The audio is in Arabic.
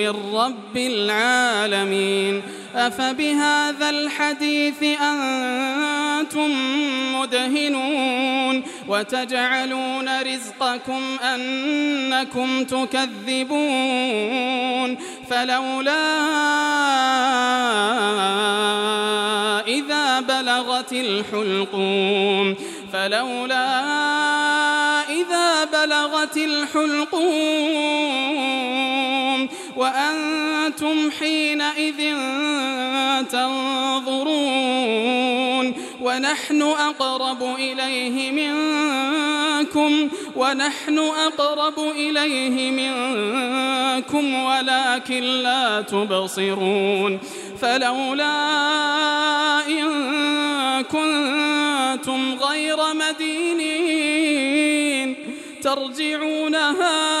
من رب العالمين. أفبهذا الحديث أنتم مدهنون وتجعلون رزقكم أنكم تكذبون. فلولا إذا بلغت الحلقوم. فلولا إذا بلغت الحلقوم وأنتم حينئذ تنظرون ونحن أقرب إليه منكم ونحن أقرب إليه منكم ولكن لا تبصرون فلولا إن كنتم غير مدينين ترجعونها